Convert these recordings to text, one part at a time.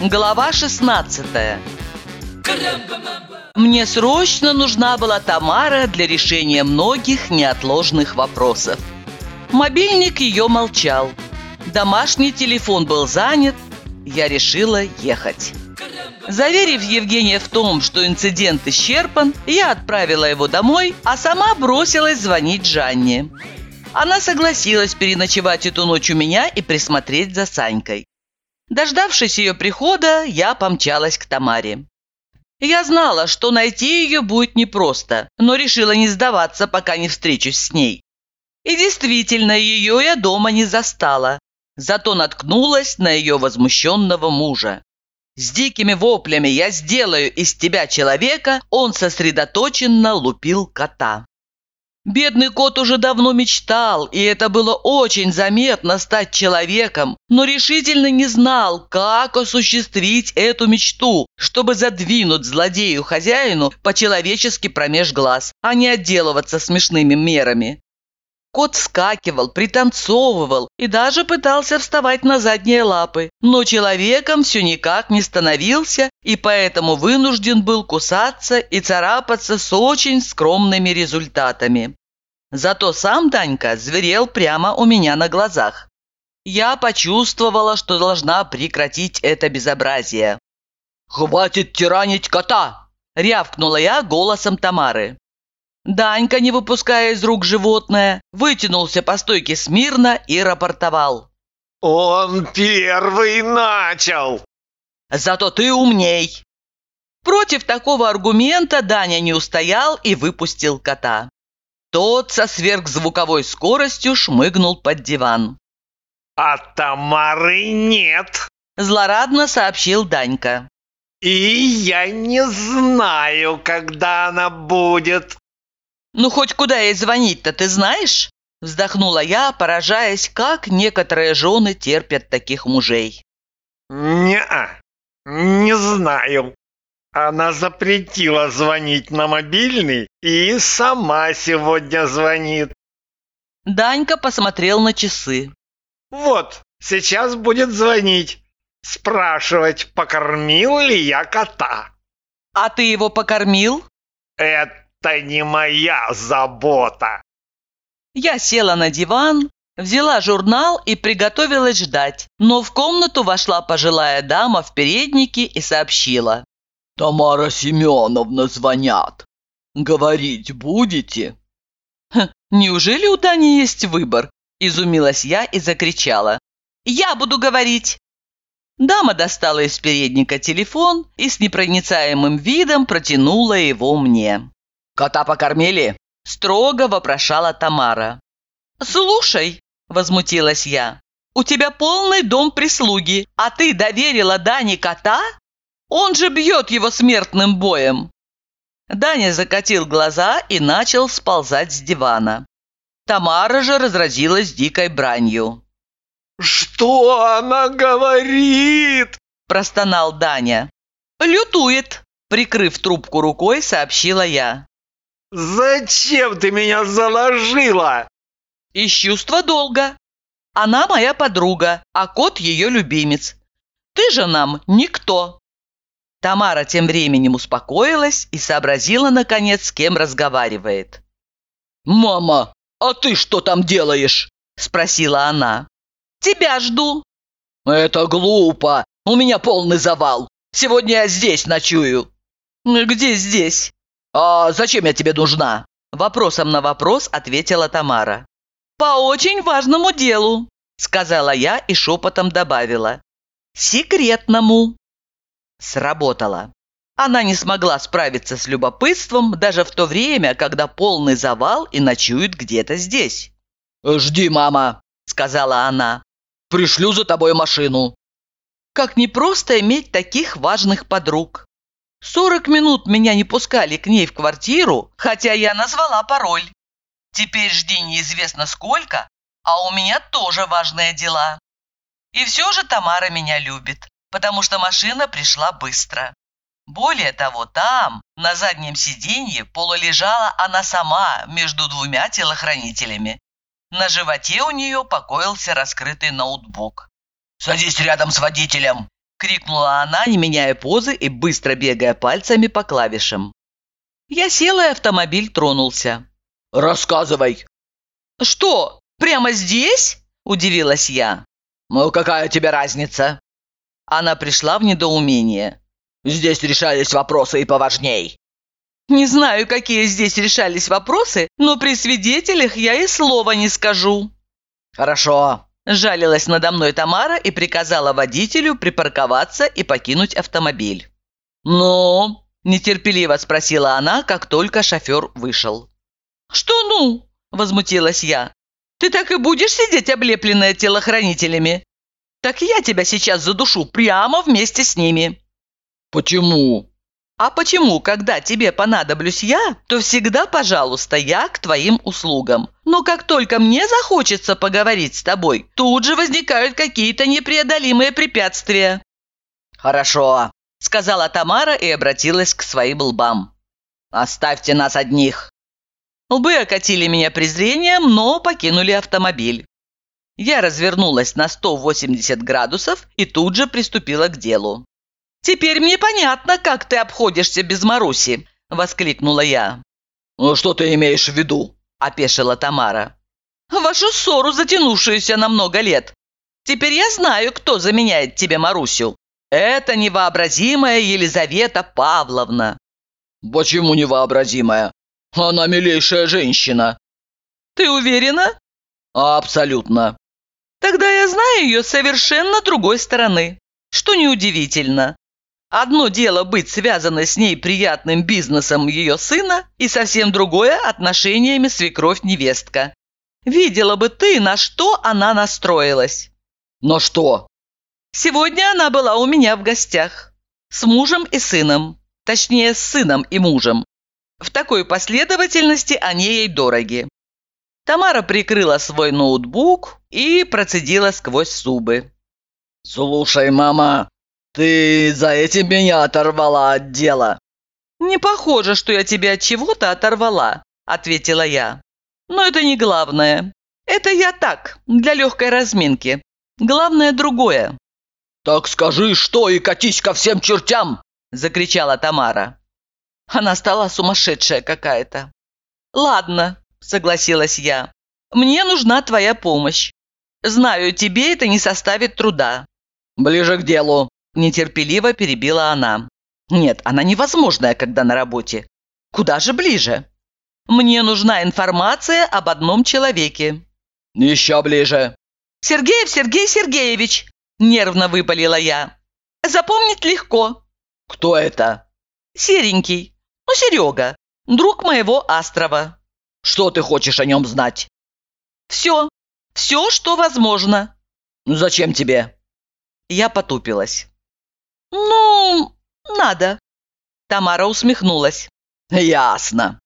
Глава 16 Мне срочно нужна была Тамара для решения многих неотложных вопросов. Мобильник ее молчал. Домашний телефон был занят. Я решила ехать. Заверив Евгения в том, что инцидент исчерпан, я отправила его домой, а сама бросилась звонить Жанне. Она согласилась переночевать эту ночь у меня и присмотреть за Санькой. Дождавшись ее прихода, я помчалась к Тамаре. Я знала, что найти ее будет непросто, но решила не сдаваться, пока не встречусь с ней. И действительно, ее я дома не застала, зато наткнулась на ее возмущенного мужа. С дикими воплями «я сделаю из тебя человека» он сосредоточенно лупил кота. Бедный кот уже давно мечтал, и это было очень заметно стать человеком, но решительно не знал, как осуществить эту мечту, чтобы задвинуть злодею-хозяину по-человечески промеж глаз, а не отделываться смешными мерами. Кот скакивал, пританцовывал и даже пытался вставать на задние лапы, но человеком все никак не становился и поэтому вынужден был кусаться и царапаться с очень скромными результатами. Зато сам Данька зверел прямо у меня на глазах. Я почувствовала, что должна прекратить это безобразие. «Хватит тиранить кота!» – рявкнула я голосом Тамары. Данька, не выпуская из рук животное, вытянулся по стойке смирно и рапортовал. «Он первый начал!» «Зато ты умней!» Против такого аргумента Даня не устоял и выпустил кота. Тот со сверхзвуковой скоростью шмыгнул под диван. «А Тамары нет!» – злорадно сообщил Данька. «И я не знаю, когда она будет!» «Ну, хоть куда ей звонить-то, ты знаешь?» Вздохнула я, поражаясь, как некоторые жены терпят таких мужей. «Не-а, не знаю. Она запретила звонить на мобильный и сама сегодня звонит». Данька посмотрел на часы. «Вот, сейчас будет звонить, спрашивать, покормил ли я кота». «А ты его покормил?» «Это это не моя забота!» Я села на диван, взяла журнал и приготовилась ждать, но в комнату вошла пожилая дама в переднике и сообщила. «Тамара Семеновна звонят. Говорить будете?» Х, «Неужели у Дани есть выбор?» – изумилась я и закричала. «Я буду говорить!» Дама достала из передника телефон и с непроницаемым видом протянула его мне. «Кота покормили?» – строго вопрошала Тамара. «Слушай», – возмутилась я, – «у тебя полный дом прислуги, а ты доверила Дане кота? Он же бьет его смертным боем». Даня закатил глаза и начал сползать с дивана. Тамара же разразилась дикой бранью. «Что она говорит?» – простонал Даня. «Лютует», – прикрыв трубку рукой, сообщила я. «Зачем ты меня заложила?» «Из чувства долга. Она моя подруга, а кот ее любимец. Ты же нам никто». Тамара тем временем успокоилась и сообразила, наконец, с кем разговаривает. «Мама, а ты что там делаешь?» – спросила она. «Тебя жду». «Это глупо. У меня полный завал. Сегодня я здесь ночую». «Где здесь?» «А зачем я тебе нужна?» Вопросом на вопрос ответила Тамара. «По очень важному делу», сказала я и шепотом добавила. «Секретному». Сработало. Она не смогла справиться с любопытством даже в то время, когда полный завал и ночует где-то здесь. «Жди, мама», — сказала она. «Пришлю за тобой машину». Как непросто иметь таких важных подруг. Сорок минут меня не пускали к ней в квартиру, хотя я назвала пароль. Теперь жди неизвестно сколько, а у меня тоже важные дела. И все же Тамара меня любит, потому что машина пришла быстро. Более того, там, на заднем сиденье, полулежала она сама между двумя телохранителями. На животе у нее покоился раскрытый ноутбук. «Садись рядом с водителем!» – крикнула она, не меняя позы и быстро бегая пальцами по клавишам. Я села, и автомобиль тронулся. «Рассказывай!» «Что, прямо здесь?» – удивилась я. «Ну, какая тебе разница?» Она пришла в недоумение. Здесь решались вопросы и поважней. Не знаю, какие здесь решались вопросы, но при свидетелях я и слова не скажу. Хорошо. Жалилась надо мной Тамара и приказала водителю припарковаться и покинуть автомобиль. «Ну?» – нетерпеливо спросила она, как только шофер вышел. «Что «ну?» – возмутилась я. «Ты так и будешь сидеть облепленная телохранителями? Так я тебя сейчас задушу прямо вместе с ними». «Почему?» «А почему, когда тебе понадоблюсь я, то всегда, пожалуйста, я к твоим услугам. Но как только мне захочется поговорить с тобой, тут же возникают какие-то непреодолимые препятствия». «Хорошо», — сказала Тамара и обратилась к своим лбам. «Оставьте нас одних». Лбы окатили меня презрением, но покинули автомобиль. Я развернулась на 180 градусов и тут же приступила к делу. «Теперь мне понятно, как ты обходишься без Маруси!» – воскликнула я. «Ну, что ты имеешь в виду?» – опешила Тамара. «Вашу ссору, затянувшуюся на много лет. Теперь я знаю, кто заменяет тебе Марусю. Это невообразимая Елизавета Павловна». «Почему невообразимая? Она милейшая женщина». «Ты уверена?» «Абсолютно». «Тогда я знаю ее совершенно другой стороны, что неудивительно. Одно дело быть связанной с ней приятным бизнесом ее сына и совсем другое – отношениями свекровь-невестка. Видела бы ты, на что она настроилась. На что? Сегодня она была у меня в гостях. С мужем и сыном. Точнее, с сыном и мужем. В такой последовательности они ей дороги. Тамара прикрыла свой ноутбук и процедила сквозь зубы. «Слушай, мама, «Ты за этим меня оторвала от дела!» «Не похоже, что я тебя от чего-то оторвала», – ответила я. «Но это не главное. Это я так, для легкой разминки. Главное другое». «Так скажи, что и катись ко всем чертям!» – закричала Тамара. Она стала сумасшедшая какая-то. «Ладно», – согласилась я. «Мне нужна твоя помощь. Знаю, тебе это не составит труда». «Ближе к делу», Нетерпеливо перебила она. «Нет, она невозможная, когда на работе. Куда же ближе? Мне нужна информация об одном человеке». «Еще ближе». «Сергеев Сергей Сергеевич!» Нервно выпалила я. «Запомнить легко». «Кто это?» «Серенький. Ну, Серега. Друг моего Астрова». «Что ты хочешь о нем знать?» «Все. Все, что возможно». «Ну, зачем тебе?» Я потупилась. «Ну, надо». Тамара усмехнулась. «Ясно.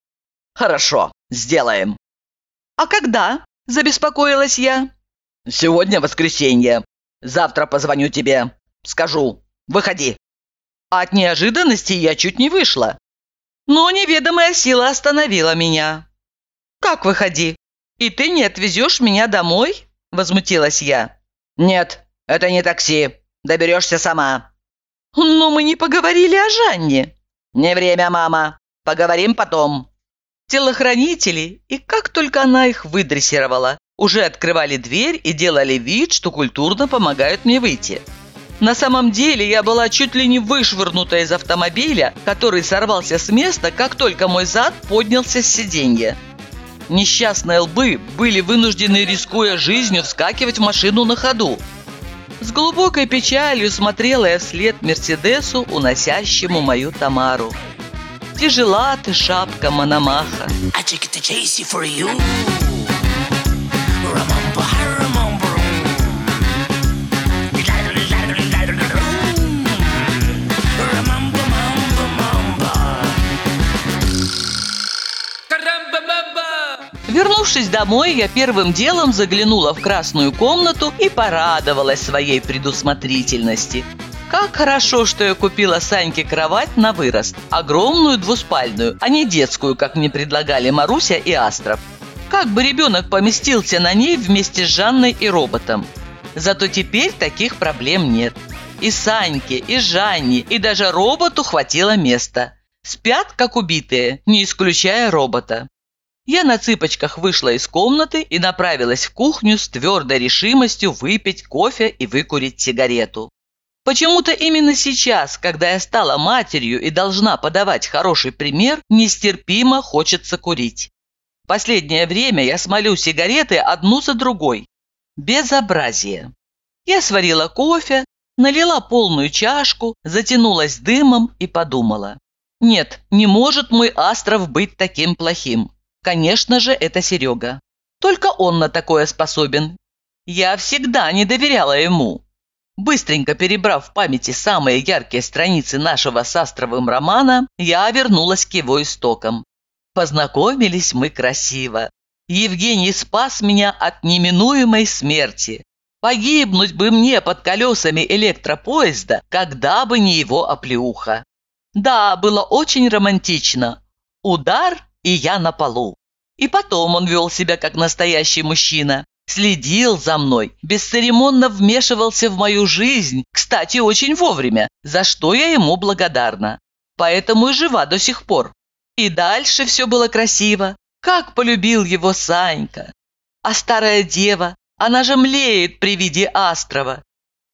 Хорошо, сделаем». «А когда?» – забеспокоилась я. «Сегодня воскресенье. Завтра позвоню тебе. Скажу. Выходи». От неожиданности я чуть не вышла. Но неведомая сила остановила меня. «Как выходи? И ты не отвезешь меня домой?» – возмутилась я. «Нет, это не такси. Доберешься сама». «Но мы не поговорили о Жанне». «Не время, мама. Поговорим потом». Телохранители, и как только она их выдрессировала, уже открывали дверь и делали вид, что культурно помогают мне выйти. На самом деле я была чуть ли не вышвырнута из автомобиля, который сорвался с места, как только мой зад поднялся с сиденья. Несчастные лбы были вынуждены, рискуя жизнью, вскакивать в машину на ходу. С глубокой печалью смотрела я вслед Мерседесу, уносящему мою Тамару. Тяжела ты шапка Мономаха. Вернувшись домой, я первым делом заглянула в красную комнату и порадовалась своей предусмотрительности. Как хорошо, что я купила Саньке кровать на вырост. Огромную двуспальную, а не детскую, как мне предлагали Маруся и Астров. Как бы ребенок поместился на ней вместе с Жанной и роботом. Зато теперь таких проблем нет. И Саньке, и Жанне, и даже роботу хватило места. Спят, как убитые, не исключая робота. Я на цыпочках вышла из комнаты и направилась в кухню с твердой решимостью выпить кофе и выкурить сигарету. Почему-то именно сейчас, когда я стала матерью и должна подавать хороший пример, нестерпимо хочется курить. Последнее время я смолю сигареты одну за другой. Безобразие. Я сварила кофе, налила полную чашку, затянулась дымом и подумала. Нет, не может мой Астров быть таким плохим. Конечно же, это Серега. Только он на такое способен. Я всегда не доверяла ему. Быстренько перебрав в памяти самые яркие страницы нашего с Астровым романа, я вернулась к его истокам. Познакомились мы красиво. Евгений спас меня от неминуемой смерти. Погибнуть бы мне под колесами электропоезда, когда бы не его оплеуха. Да, было очень романтично. Удар, и я на полу. И потом он вел себя как настоящий мужчина следил за мной, бесцеремонно вмешивался в мою жизнь, кстати, очень вовремя, за что я ему благодарна. Поэтому и жива до сих пор. И дальше все было красиво. Как полюбил его Санька. А старая дева, она же млеет при виде Астрова.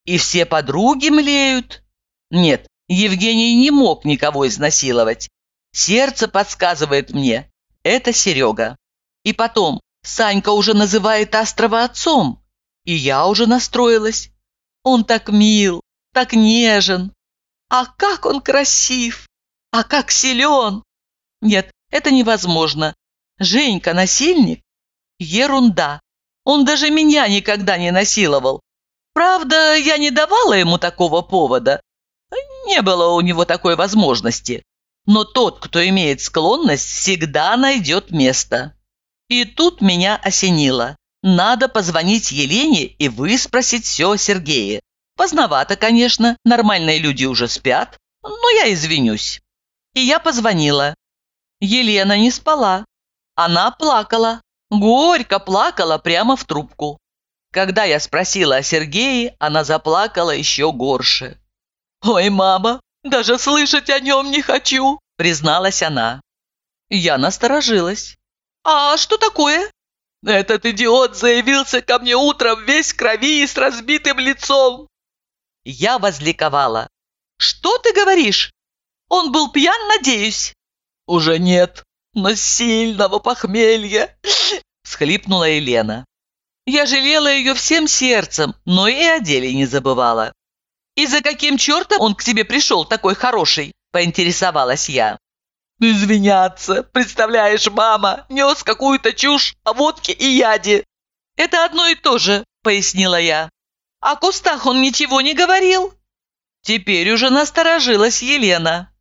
И все подруги млеют. Нет, Евгений не мог никого изнасиловать. Сердце подсказывает мне, это Серега. И потом, Санька уже называет Астрова отцом, и я уже настроилась. Он так мил, так нежен. А как он красив! А как силен! Нет, это невозможно. Женька насильник? Ерунда. Он даже меня никогда не насиловал. Правда, я не давала ему такого повода. Не было у него такой возможности. Но тот, кто имеет склонность, всегда найдет место. И тут меня осенило. Надо позвонить Елене и выспросить все о Сергее. Поздновато, конечно, нормальные люди уже спят, но я извинюсь. И я позвонила. Елена не спала. Она плакала. Горько плакала прямо в трубку. Когда я спросила о Сергее, она заплакала еще горше. «Ой, мама, даже слышать о нем не хочу», призналась она. Я насторожилась. «А что такое?» «Этот идиот заявился ко мне утром весь в крови и с разбитым лицом!» Я возликовала. «Что ты говоришь? Он был пьян, надеюсь?» «Уже нет, но сильного похмелья!» Схлипнула Елена. Я жалела ее всем сердцем, но и о деле не забывала. «И за каким чертом он к тебе пришел такой хороший?» – поинтересовалась я. «Извиняться, представляешь, мама, нес какую-то чушь о водке и яде». «Это одно и то же», — пояснила я. «О кустах он ничего не говорил?» Теперь уже насторожилась Елена.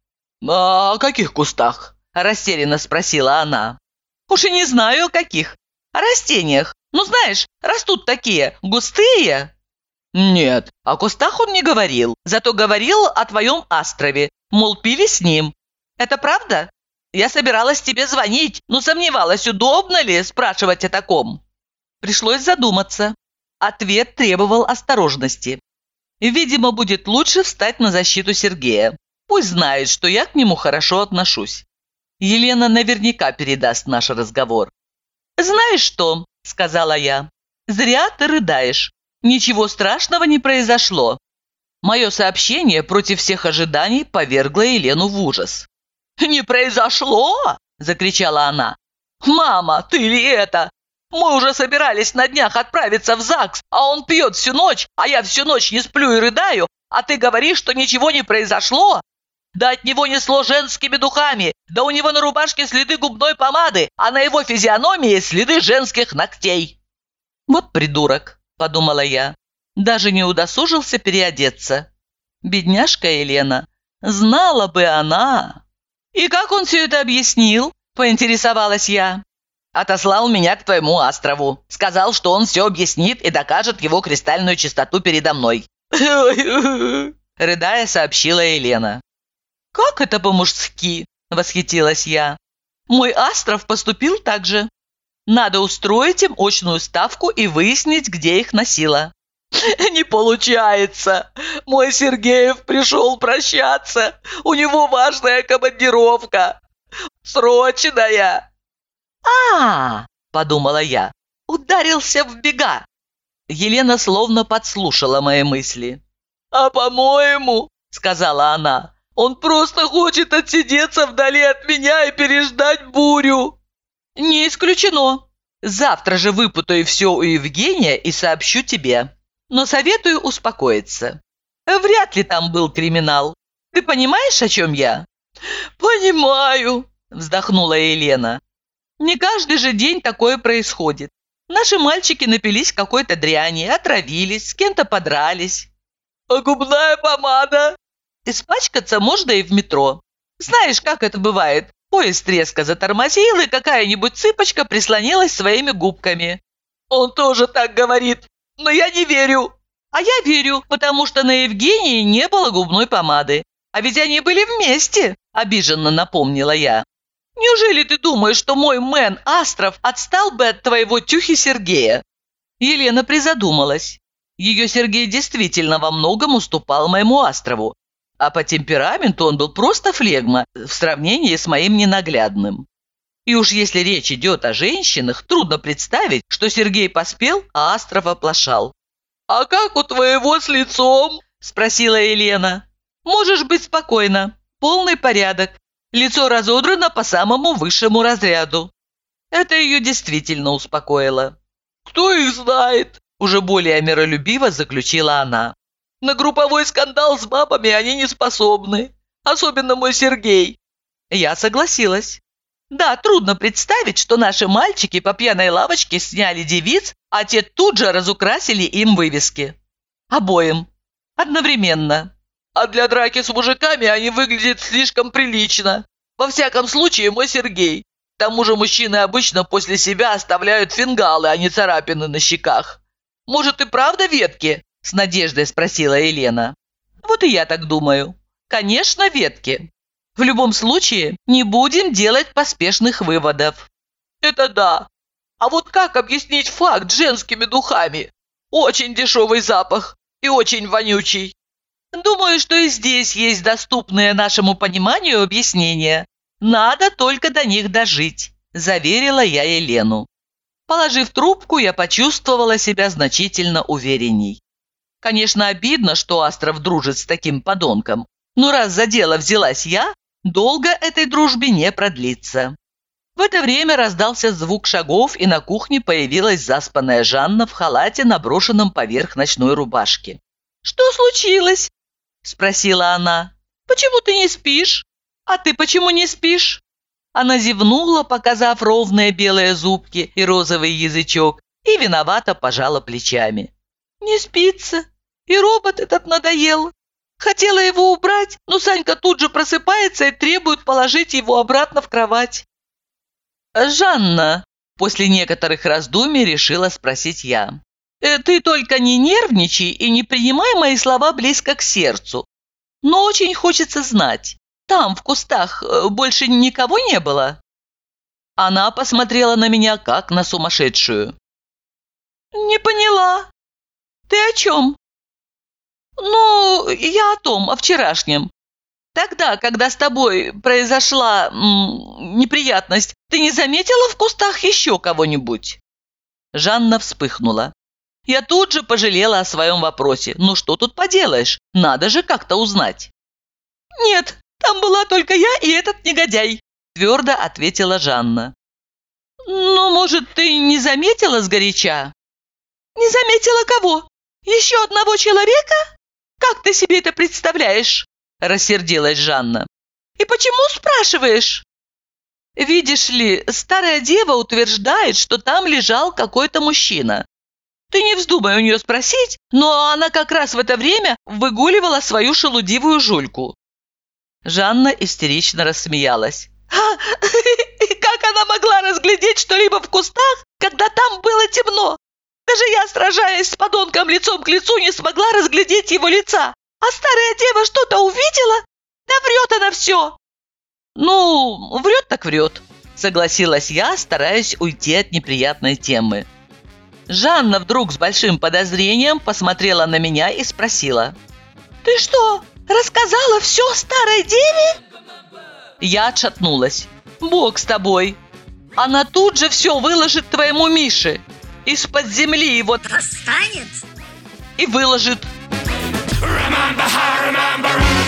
«А «О каких кустах?» – растерянно спросила она. «Уж и не знаю, о каких. О растениях. Ну, знаешь, растут такие, густые». «Нет, о кустах он не говорил, зато говорил о твоем острове, мол, пили с ним, это правда? Я собиралась тебе звонить, но сомневалась, удобно ли спрашивать о таком. Пришлось задуматься. Ответ требовал осторожности. Видимо, будет лучше встать на защиту Сергея. Пусть знает, что я к нему хорошо отношусь. Елена наверняка передаст наш разговор. «Знаешь что?» – сказала я. «Зря ты рыдаешь. Ничего страшного не произошло». Мое сообщение против всех ожиданий повергло Елену в ужас. «Не произошло!» – закричала она. «Мама, ты ли это? Мы уже собирались на днях отправиться в ЗАГС, а он пьет всю ночь, а я всю ночь не сплю и рыдаю, а ты говоришь, что ничего не произошло? Да от него несло женскими духами, да у него на рубашке следы губной помады, а на его физиономии следы женских ногтей». «Вот придурок», – подумала я, даже не удосужился переодеться. Бедняжка Елена, знала бы она. «И как он все это объяснил?» – поинтересовалась я. «Отослал меня к твоему острову. Сказал, что он все объяснит и докажет его кристальную чистоту передо мной». – рыдая сообщила Елена. «Как это по-мужски?» – восхитилась я. «Мой Астров поступил так же. Надо устроить им очную ставку и выяснить, где их носила». «Не получается! Мой Сергеев пришел прощаться! У него важная командировка! Срочная!» «А, -а, -а подумала я, — ударился в бега!» Елена словно подслушала мои мысли. «А по-моему, — сказала она, — он просто хочет отсидеться вдали от меня и переждать бурю!» «Не исключено. Завтра же выпутаю все у Евгения и сообщу тебе. Но советую успокоиться. Вряд ли там был криминал. Ты понимаешь, о чем я?» «Понимаю», – вздохнула Елена. «Не каждый же день такое происходит. Наши мальчики напились какой-то дряни, отравились, с кем-то подрались. А губная помада? Испачкаться можно и в метро. Знаешь, как это бывает? Поезд резко затормозил, и какая-нибудь цыпочка прислонилась своими губками. Он тоже так говорит, но я не верю. А я верю, потому что на Евгении не было губной помады. А ведь они были вместе, обиженно напомнила я. Неужели ты думаешь, что мой мэн Астров отстал бы от твоего тюхи Сергея?» Елена призадумалась. Ее Сергей действительно во многом уступал моему Астрову, а по темпераменту он был просто флегма в сравнении с моим ненаглядным. И уж если речь идет о женщинах, трудно представить, что Сергей поспел, а Астров оплошал. «А как у твоего с лицом?» – спросила Елена. «Можешь быть спокойна. Полный порядок. Лицо разодрано по самому высшему разряду. Это ее действительно успокоило. «Кто их знает?» – уже более миролюбиво заключила она. «На групповой скандал с бабами они не способны. Особенно мой Сергей». Я согласилась. Да, трудно представить, что наши мальчики по пьяной лавочке сняли девиц, а те тут же разукрасили им вывески. Обоим. Одновременно. А для драки с мужиками они выглядят слишком прилично. Во всяком случае, мой Сергей. К тому же мужчины обычно после себя оставляют фингалы, а не царапины на щеках. Может, и правда ветки?» – с надеждой спросила Елена. «Вот и я так думаю. Конечно, ветки. В любом случае, не будем делать поспешных выводов». «Это да. А вот как объяснить факт женскими духами? Очень дешевый запах и очень вонючий. Думаю, что и здесь есть доступные нашему пониманию объяснения. Надо только до них дожить», – заверила я Елену. Положив трубку, я почувствовала себя значительно уверенней. Конечно, обидно, что Астров дружит с таким подонком, но раз за дело взялась я, долго этой дружбе не продлится. В это время раздался звук шагов, и на кухне появилась заспанная Жанна в халате, наброшенном поверх ночной рубашки. «Что случилось?» спросила она. «Почему ты не спишь? А ты почему не спишь?» Она зевнула, показав ровные белые зубки и розовый язычок, и виновато пожала плечами. «Не спится. И робот этот надоел. Хотела его убрать, но Санька тут же просыпается и требует положить его обратно в кровать». «Жанна», после некоторых раздумий решила спросить я. Э, ты только не нервничай и не принимай мои слова близко к сердцу. Но очень хочется знать, там, в кустах, э, больше никого не было?» Она посмотрела на меня, как на сумасшедшую. «Не поняла. Ты о чем?» «Ну, я о том, о вчерашнем. Тогда, когда с тобой произошла м, неприятность, ты не заметила в кустах еще кого-нибудь?» Жанна вспыхнула. Я тут же пожалела о своем вопросе. Ну что тут поделаешь? Надо же как-то узнать. «Нет, там была только я и этот негодяй», – твердо ответила Жанна. «Ну, может, ты не заметила сгоряча?» «Не заметила кого? Еще одного человека? Как ты себе это представляешь?» – рассердилась Жанна. «И почему спрашиваешь?» «Видишь ли, старая дева утверждает, что там лежал какой-то мужчина. Ты не вздумай у нее спросить, но она как раз в это время выгуливала свою шелудивую жульку». Жанна истерично рассмеялась. «А, как она могла разглядеть что-либо в кустах, когда там было темно? Даже я, сражаясь с подонком лицом к лицу, не смогла разглядеть его лица. А старая дева что-то увидела? Да врет она все!» «Ну, врет так врет», — согласилась я, стараясь уйти от неприятной темы. Жанна вдруг с большим подозрением посмотрела на меня и спросила. «Ты что, рассказала все старой деве?» Я отшатнулась. «Бог с тобой! Она тут же все выложит твоему Мише. Из-под земли его Достанет? и выложит. Remember remember.